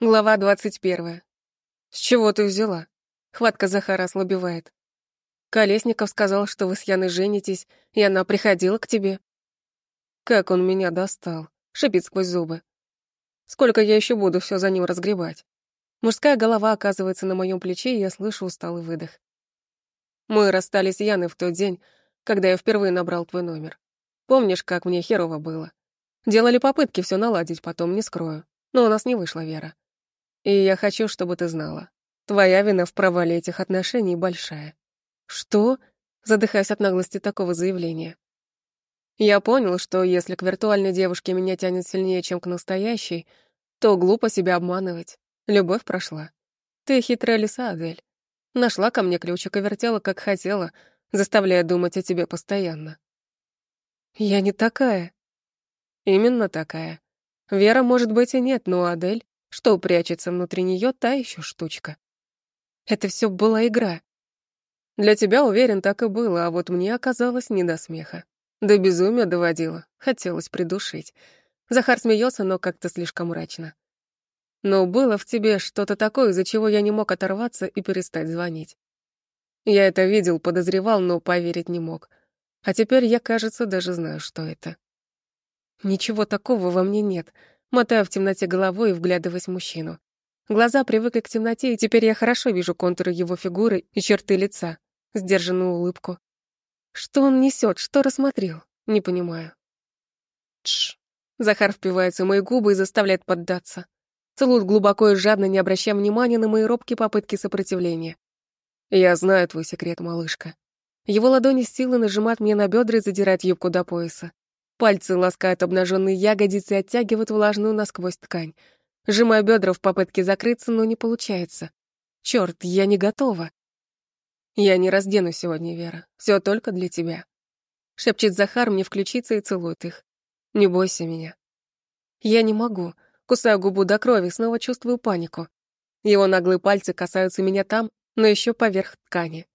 Глава двадцать первая. С чего ты взяла? Хватка Захара ослабевает. Колесников сказал, что вы с Яной женитесь, и она приходила к тебе. Как он меня достал, шипит сквозь зубы. Сколько я еще буду все за ним разгребать? Мужская голова оказывается на моем плече, и я слышу усталый выдох. Мы расстались с Яной в тот день, когда я впервые набрал твой номер. Помнишь, как мне херово было? Делали попытки все наладить, потом не скрою. Но у нас не вышло, Вера. И я хочу, чтобы ты знала. Твоя вина в провале этих отношений большая. Что? Задыхаясь от наглости такого заявления. Я понял, что если к виртуальной девушке меня тянет сильнее, чем к настоящей, то глупо себя обманывать. Любовь прошла. Ты хитрая лиса, Адель. Нашла ко мне ключик и вертела, как хотела, заставляя думать о тебе постоянно. Я не такая. Именно такая. Вера, может быть, и нет, но Адель что прячется внутри нее, та еще штучка. Это все была игра. Для тебя, уверен, так и было, а вот мне оказалось не до смеха. До безумия доводило, хотелось придушить. Захар смеется, но как-то слишком мрачно. Но было в тебе что-то такое, из-за чего я не мог оторваться и перестать звонить. Я это видел, подозревал, но поверить не мог. А теперь я, кажется, даже знаю, что это. Ничего такого во мне нет — мотаю в темноте головой и вглядываясь в мужчину. Глаза привыкли к темноте, и теперь я хорошо вижу контуры его фигуры и черты лица, сдержанную улыбку. Что он несет, что рассмотрел? Не понимаю. Тш. Захар впивается в мои губы и заставляет поддаться. Целует глубоко и жадно, не обращая внимания на мои робкие попытки сопротивления. Я знаю твой секрет, малышка. Его ладони с силой нажимают мне на бедра и задирают юбку до пояса. Пальцы ласкают обнаженные ягодицы и оттягивают влажную насквозь ткань. Сжимаю бедра в попытке закрыться, но не получается. Черт, я не готова. Я не раздену сегодня, Вера. Все только для тебя. Шепчет Захар мне включиться и целует их. Не бойся меня. Я не могу. Кусаю губу до крови, снова чувствую панику. Его наглые пальцы касаются меня там, но еще поверх ткани.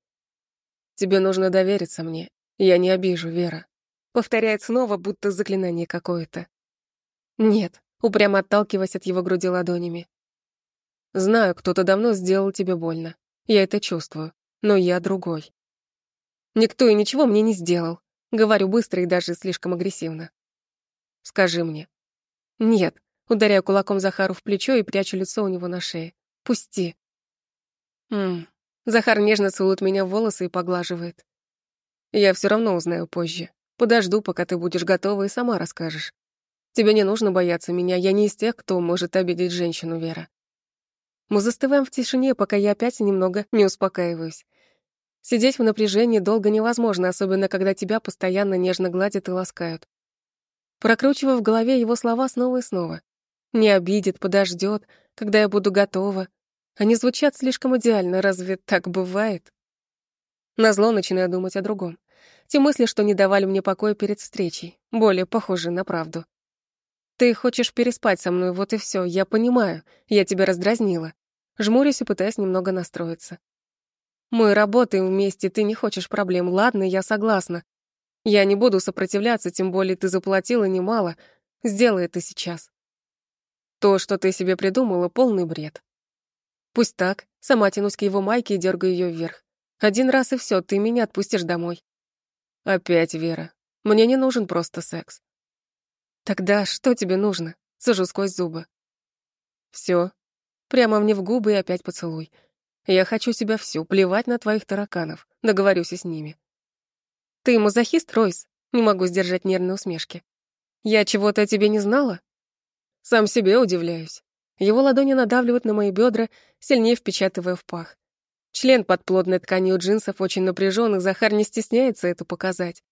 Тебе нужно довериться мне. Я не обижу, Вера. Повторяет снова, будто заклинание какое-то. Нет, упрямо отталкиваясь от его груди ладонями. Знаю, кто-то давно сделал тебе больно. Я это чувствую. Но я другой. Никто и ничего мне не сделал. Говорю быстро и даже слишком агрессивно. Скажи мне. Нет. Ударяю кулаком Захару в плечо и прячу лицо у него на шее. Пусти. Ммм. Захар нежно целует меня в волосы и поглаживает. Я все равно узнаю позже. Подожду, пока ты будешь готова и сама расскажешь. Тебе не нужно бояться меня, я не из тех, кто может обидеть женщину, Вера. Мы застываем в тишине, пока я опять немного не успокаиваюсь. Сидеть в напряжении долго невозможно, особенно когда тебя постоянно нежно гладят и ласкают. Прокручиваю в голове его слова снова и снова. Не обидит, подождет, когда я буду готова. Они звучат слишком идеально, разве так бывает? Назло начинаю думать о другом. Те мысли, что не давали мне покоя перед встречей, более похожи на правду. Ты хочешь переспать со мной, вот и все. Я понимаю, я тебя раздразнила. Жмурюсь и пытаясь немного настроиться. Мы работаем вместе, ты не хочешь проблем. Ладно, я согласна. Я не буду сопротивляться, тем более ты заплатила немало. Сделай это сейчас. То, что ты себе придумала, полный бред. Пусть так. Сама тянусь к его майке и дергаю ее вверх. Один раз и все, ты меня отпустишь домой. Опять Вера. Мне не нужен просто секс. Тогда что тебе нужно? Сажу сквозь зубы. Все. Прямо мне в губы и опять поцелуй. Я хочу себя всю, плевать на твоих тараканов. Договорюсь и с ними. Ты мазохист, Ройс? Не могу сдержать нервные усмешки. Я чего-то о тебе не знала? Сам себе удивляюсь. Его ладони надавливают на мои бедра, сильнее впечатывая в пах. Член под плотной тканью джинсов очень напряжен, и Захар не стесняется это показать.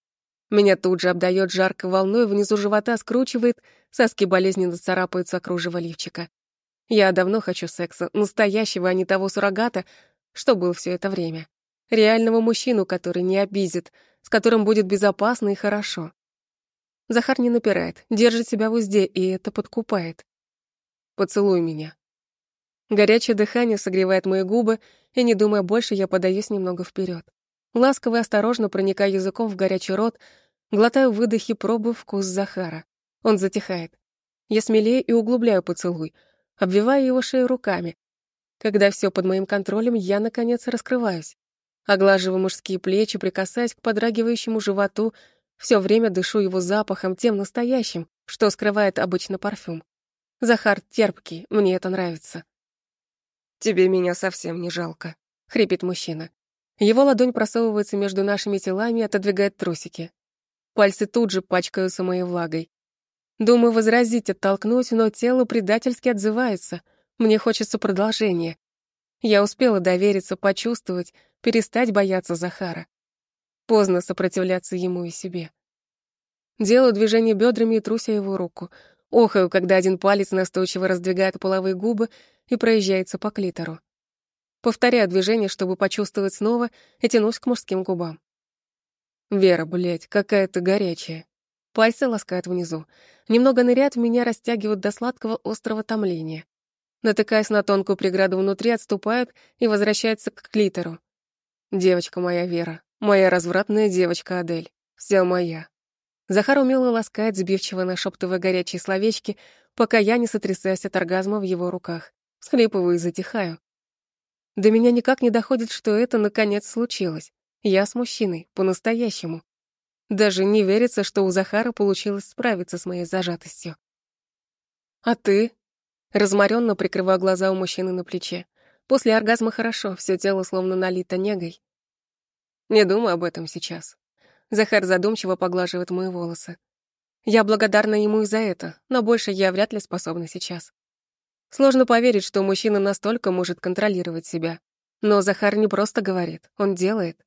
Меня тут же обдает жаркой волной, внизу живота скручивает, соски болезненно царапаются кружево лифчика. Я давно хочу секса, настоящего, а не того суррогата, что был все это время. Реального мужчину, который не обидит, с которым будет безопасно и хорошо. Захар не напирает, держит себя в узде, и это подкупает. «Поцелуй меня», Горячее дыхание согревает мои губы, и, не думая больше, я подаюсь немного вперед. Ласково и осторожно проникая языком в горячий рот, глотаю выдохи, пробую вкус Захара. Он затихает. Я смелее и углубляю поцелуй. обвиваю его шею руками. Когда все под моим контролем, я, наконец, раскрываюсь. Оглаживаю мужские плечи, прикасаясь к подрагивающему животу, все время дышу его запахом, тем настоящим, что скрывает обычно парфюм. Захар терпкий, мне это нравится. «Тебе меня совсем не жалко», — хрипит мужчина. Его ладонь просовывается между нашими телами и отодвигает трусики. Пальцы тут же пачкаются моей влагой. Думаю возразить, оттолкнуть, но тело предательски отзывается. Мне хочется продолжения. Я успела довериться, почувствовать, перестать бояться Захара. Поздно сопротивляться ему и себе. Делаю движение бедрами и труся его руку. Охаю, когда один палец настойчиво раздвигает половые губы и проезжается по клитору. Повторяю движение, чтобы почувствовать снова, и тянусь к мужским губам. Вера, блядь, какая ты горячая. Пальцы ласкают внизу. Немного ныряют в меня, растягивают до сладкого острого томления. Натыкаясь на тонкую преграду внутри, отступают и возвращаются к клитору. Девочка моя Вера, моя развратная девочка Адель, вся моя. Захар умело ласкает, сбивчиво нашептывая горячие словечки, пока я не сотрясаюсь от оргазма в его руках. Схлипываю и затихаю. До меня никак не доходит, что это наконец случилось. Я с мужчиной, по-настоящему. Даже не верится, что у Захара получилось справиться с моей зажатостью. А ты? Разморенно прикрываю глаза у мужчины на плече. После оргазма хорошо, все тело словно налито негой. Не думаю об этом сейчас. Захар задумчиво поглаживает мои волосы. Я благодарна ему и за это, но больше я вряд ли способна сейчас. Сложно поверить, что мужчина настолько может контролировать себя. Но Захар не просто говорит, он делает.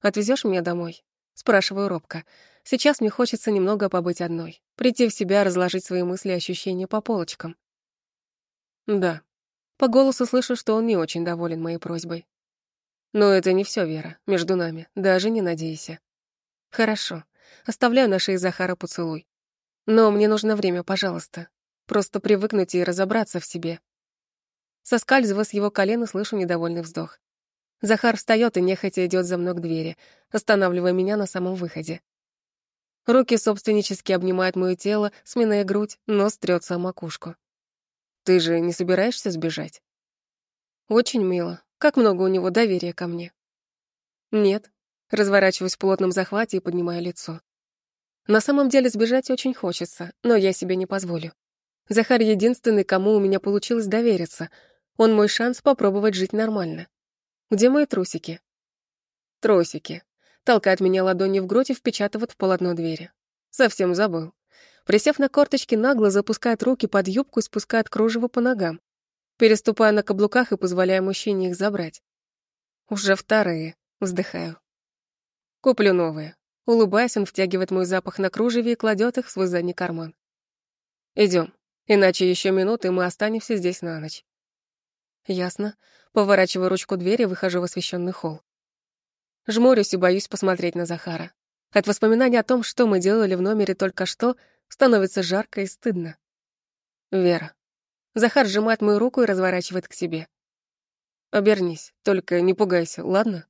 Отвезешь меня домой?» Спрашиваю робко. Сейчас мне хочется немного побыть одной, прийти в себя, разложить свои мысли и ощущения по полочкам. Да. По голосу слышу, что он не очень доволен моей просьбой. Но это не все, Вера, между нами, даже не надейся. Хорошо. Оставляю на шее Захара поцелуй. Но мне нужно время, пожалуйста. Просто привыкнуть и разобраться в себе. Соскальзывая с его колена, слышу недовольный вздох. Захар встает и нехотя идет за мной к двери, останавливая меня на самом выходе. Руки собственнически обнимают мое тело, сминая грудь, нос трется о макушку. «Ты же не собираешься сбежать?» «Очень мило. Как много у него доверия ко мне». «Нет». Разворачиваюсь в плотном захвате и поднимаю лицо. На самом деле сбежать очень хочется, но я себе не позволю. Захар единственный, кому у меня получилось довериться. Он мой шанс попробовать жить нормально. Где мои трусики? Трусики. Толкает меня ладони в грудь и впечатывает в полотно двери. Совсем забыл. Присев на корточки, нагло запускает руки под юбку и спускает кружево по ногам. Переступая на каблуках и позволяя мужчине их забрать. Уже вторые. Вздыхаю. Куплю новые. Улыбаясь, он втягивает мой запах на кружеве и кладет их в свой задний карман. Идем. Иначе еще минуты, и мы останемся здесь на ночь. Ясно. Поворачиваю ручку двери, выхожу в освещенный холл. Жмурюсь и боюсь посмотреть на Захара. От воспоминаний о том, что мы делали в номере только что, становится жарко и стыдно. Вера. Захар сжимает мою руку и разворачивает к себе. Обернись, только не пугайся, ладно?